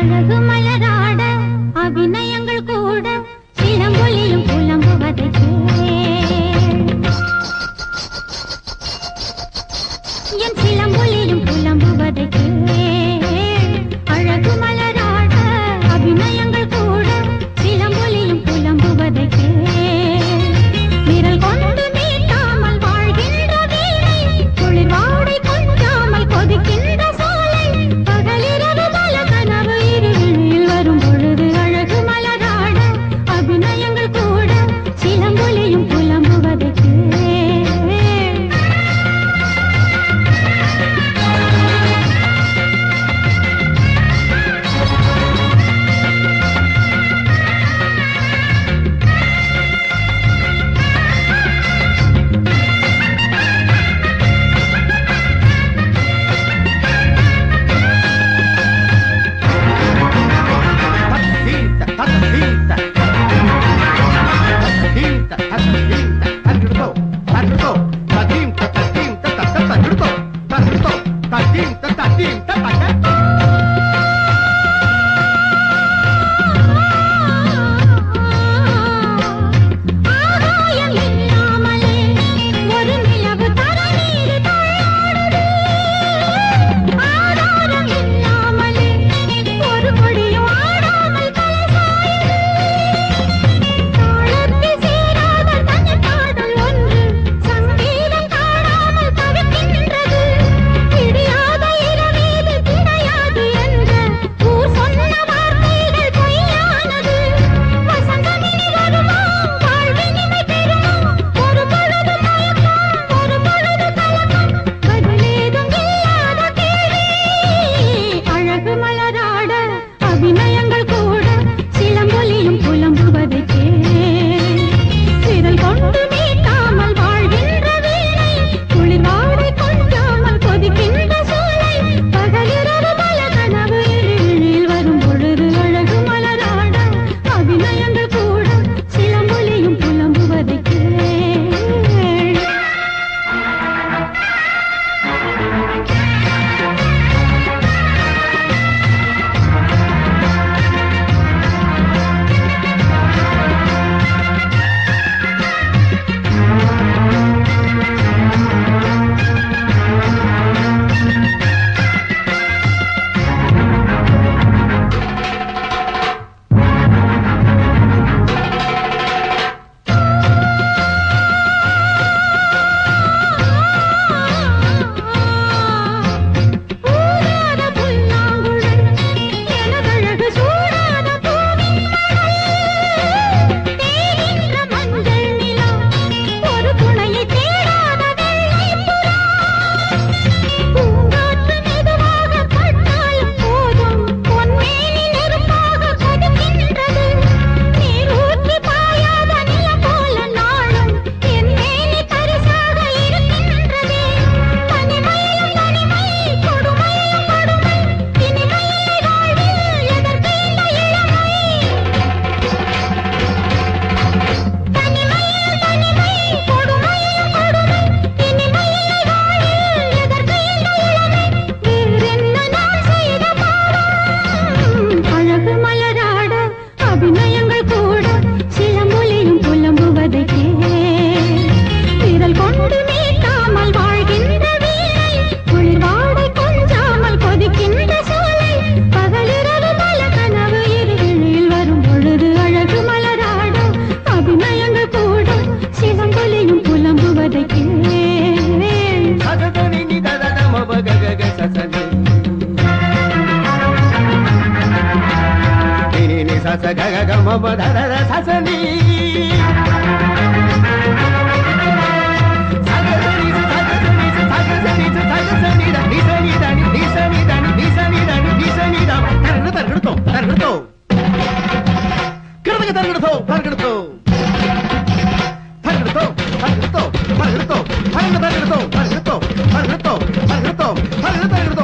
அழகு மலராட அபிநயங்கள் கூட சிலம்பொலியும் புலம்புவதை என் சிலம்பொலியும் புலம்புவதை din, tata, సస గగ గమ బధర ససని తరగడుతో తరగడుతో తరగడుతో తరగడుతో తరగడుతో తరగడుతో తరగడుతో తరగడుతో తరగడుతో తరగడుతో